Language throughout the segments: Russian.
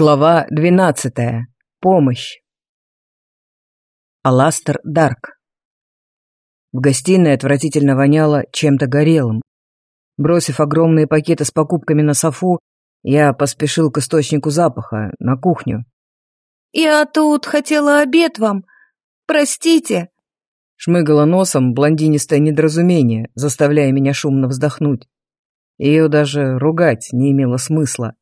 Глава двенадцатая. Помощь. Аластер Дарк. В гостиной отвратительно воняло чем-то горелым. Бросив огромные пакеты с покупками на софу, я поспешил к источнику запаха, на кухню. «Я тут хотела обед вам. Простите!» Шмыгала носом блондинистое недоразумение, заставляя меня шумно вздохнуть. Ее даже ругать не имело смысла.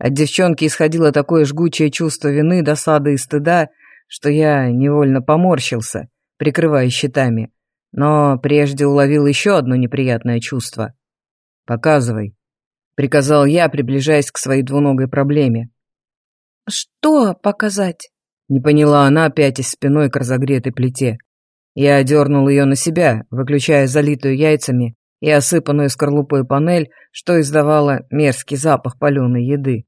От девчонки исходило такое жгучее чувство вины, досады и стыда, что я невольно поморщился, прикрывая щитами. Но прежде уловил еще одно неприятное чувство. «Показывай», — приказал я, приближаясь к своей двуногой проблеме. «Что показать?» — не поняла она, пятясь спиной к разогретой плите. Я одернул ее на себя, выключая залитую яйцами и осыпанную скорлупой панель, что издавала мерзкий запах паленой еды.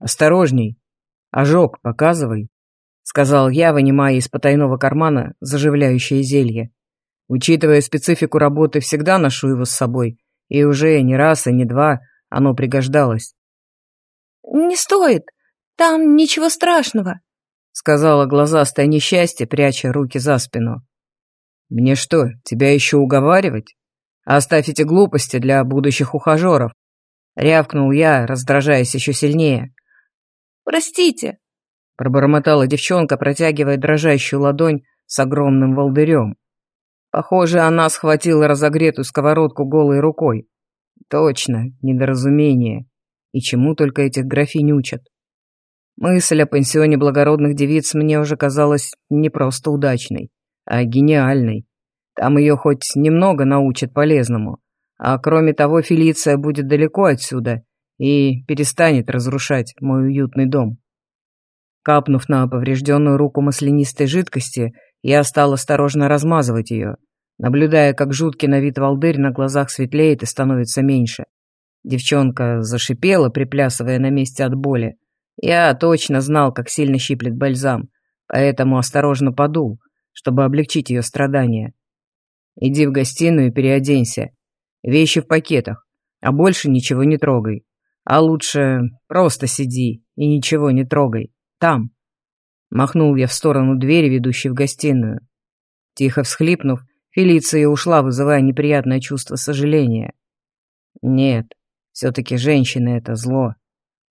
«Осторожней! Ожог показывай!» — сказал я, вынимая из потайного кармана заживляющее зелье. Учитывая специфику работы, всегда ношу его с собой, и уже не раз и не два оно пригождалось. «Не стоит, там ничего страшного», — сказала глазастое несчастье, пряча руки за спину. «Мне что, тебя еще уговаривать? Оставь эти глупости для будущих ухажеров», — рявкнул я, раздражаясь еще сильнее. Простите!» Пробормотала девчонка, протягивая дрожащую ладонь с огромным волдырем. Похоже, она схватила разогретую сковородку голой рукой. Точно, недоразумение. И чему только этих графинь учат. Мысль о пансионе благородных девиц мне уже казалась не просто удачной, а гениальной. Там ее хоть немного научат полезному. А кроме того, Фелиция будет далеко отсюда, и перестанет разрушать мой уютный дом. Капнув на поврежденную руку маслянистой жидкости, я стал осторожно размазывать ее, наблюдая, как жуткий на вид волдырь на глазах светлеет и становится меньше. Девчонка зашипела, приплясывая на месте от боли. Я точно знал, как сильно щиплет бальзам, поэтому осторожно подул, чтобы облегчить ее страдания. «Иди в гостиную и переоденься. Вещи в пакетах, а больше ничего не трогай. А лучше просто сиди и ничего не трогай. Там. Махнул я в сторону двери, ведущей в гостиную. Тихо всхлипнув, Фелиция ушла, вызывая неприятное чувство сожаления. Нет, все-таки женщины — это зло.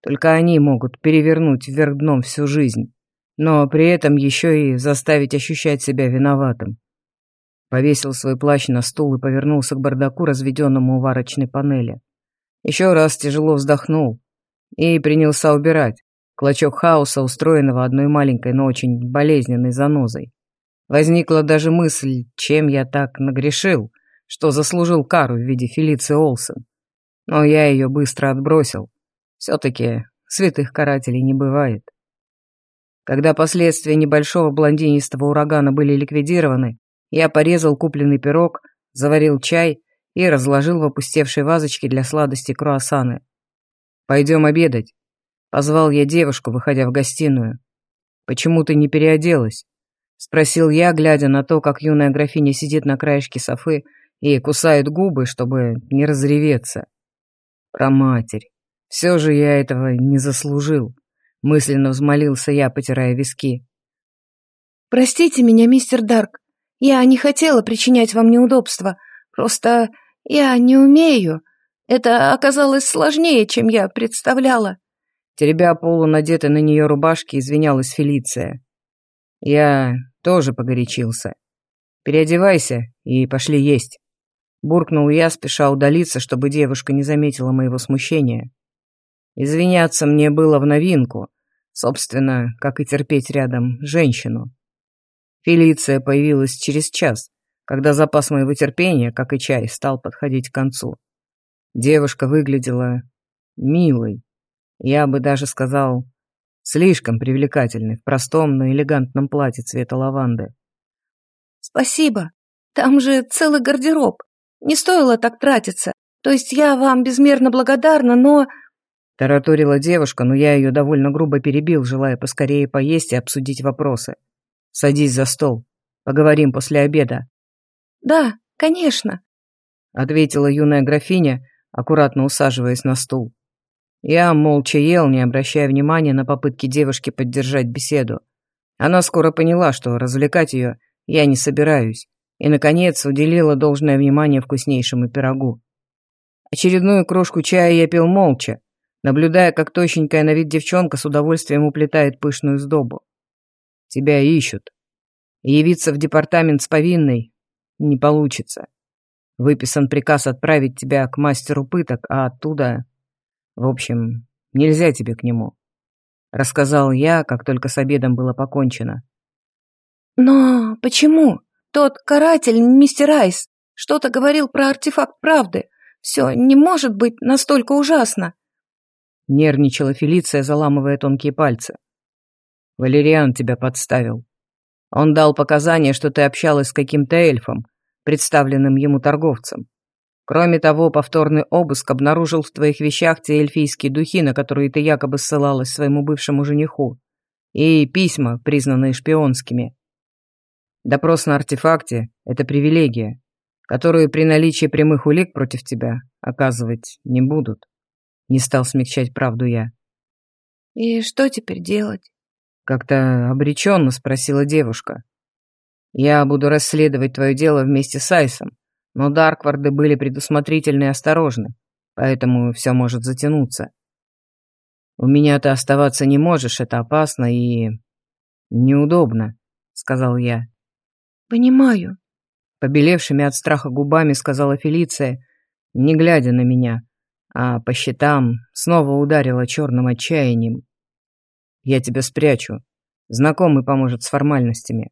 Только они могут перевернуть вверх дном всю жизнь, но при этом еще и заставить ощущать себя виноватым. Повесил свой плащ на стул и повернулся к бардаку, разведенному у варочной панели. Еще раз тяжело вздохнул и принялся убирать клочок хаоса, устроенного одной маленькой, но очень болезненной занозой. Возникла даже мысль, чем я так нагрешил, что заслужил кару в виде Фелиции Олсен. Но я ее быстро отбросил. Все-таки святых карателей не бывает. Когда последствия небольшого блондинистого урагана были ликвидированы, я порезал купленный пирог, заварил чай и разложил в опустевшей вазочке для сладости круассаны. «Пойдем обедать», — позвал я девушку, выходя в гостиную. «Почему ты не переоделась?» — спросил я, глядя на то, как юная графиня сидит на краешке софы и кусает губы, чтобы не разреветься. Про матерь. Все же я этого не заслужил. Мысленно взмолился я, потирая виски. «Простите меня, мистер Дарк. Я не хотела причинять вам неудобства. Просто я не умею. Это оказалось сложнее, чем я представляла. Теребя полу надетой на нее рубашки, извинялась Фелиция. Я тоже погорячился. Переодевайся и пошли есть. Буркнул я, спеша удалиться, чтобы девушка не заметила моего смущения. Извиняться мне было в новинку, собственно, как и терпеть рядом женщину. Фелиция появилась через час, когда запас моего терпения, как и чай, стал подходить к концу. Девушка выглядела милой. Я бы даже сказал, слишком привлекательной в простом, но элегантном платье цвета лаванды. «Спасибо. Там же целый гардероб. Не стоило так тратиться. То есть я вам безмерно благодарна, но...» Тараторила девушка, но я ее довольно грубо перебил, желая поскорее поесть и обсудить вопросы. «Садись за стол. Поговорим после обеда. «Да, конечно», — ответила юная графиня, аккуратно усаживаясь на стул. Я молча ел, не обращая внимания на попытки девушки поддержать беседу. Она скоро поняла, что развлекать ее я не собираюсь, и, наконец, уделила должное внимание вкуснейшему пирогу. Очередную крошку чая я пил молча, наблюдая, как тощенькая на вид девчонка с удовольствием уплетает пышную сдобу. Тебя ищут. Явиться в департамент с повинной не получится. Выписан приказ отправить тебя к мастеру пыток, а оттуда... В общем, нельзя тебе к нему. Рассказал я, как только с обедом было покончено. Но почему? Тот каратель, мистер Айс, что-то говорил про артефакт правды. Все не может быть настолько ужасно. Нервничала Фелиция, заламывая тонкие пальцы. Валериан тебя подставил. Он дал показания, что ты общалась с каким-то эльфом, представленным ему торговцем. Кроме того, повторный обыск обнаружил в твоих вещах те эльфийские духи, на которые ты якобы ссылалась своему бывшему жениху, и письма, признанные шпионскими. Допрос на артефакте — это привилегия, которую при наличии прямых улик против тебя оказывать не будут. Не стал смягчать правду я. «И что теперь делать?» Как-то обреченно спросила девушка. «Я буду расследовать твое дело вместе с Айсом, но Даркварды были предусмотрительны и осторожны, поэтому все может затянуться. У меня ты оставаться не можешь, это опасно и... неудобно», — сказал я. «Понимаю», — побелевшими от страха губами сказала Фелиция, не глядя на меня, а по щитам снова ударила черным отчаянием. Я тебя спрячу. Знакомый поможет с формальностями.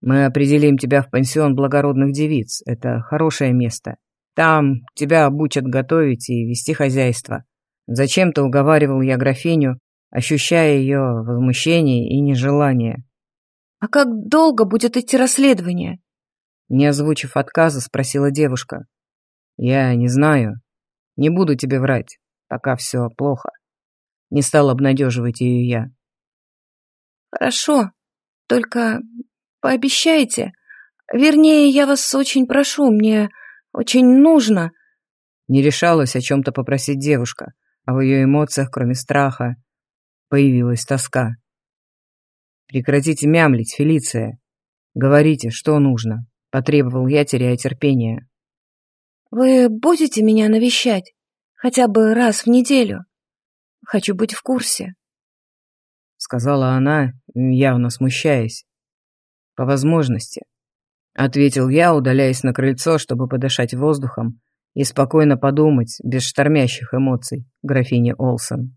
Мы определим тебя в пансион благородных девиц. Это хорошее место. Там тебя обучат готовить и вести хозяйство. Зачем-то уговаривал я графиню, ощущая ее возмущение и нежелание. «А как долго будет идти расследование?» Не озвучив отказа, спросила девушка. «Я не знаю. Не буду тебе врать, пока все плохо». Не стал обнадеживать ее я. «Хорошо, только пообещайте. Вернее, я вас очень прошу, мне очень нужно». Не решалась о чем-то попросить девушка, а в ее эмоциях, кроме страха, появилась тоска. «Прекратите мямлить, Фелиция. Говорите, что нужно», — потребовал я, теряя терпение. «Вы будете меня навещать? Хотя бы раз в неделю? Хочу быть в курсе» сказала она, явно смущаясь. По возможности, ответил я, удаляясь на крыльцо, чтобы подышать воздухом и спокойно подумать, без штормящих эмоций, графине Олсон.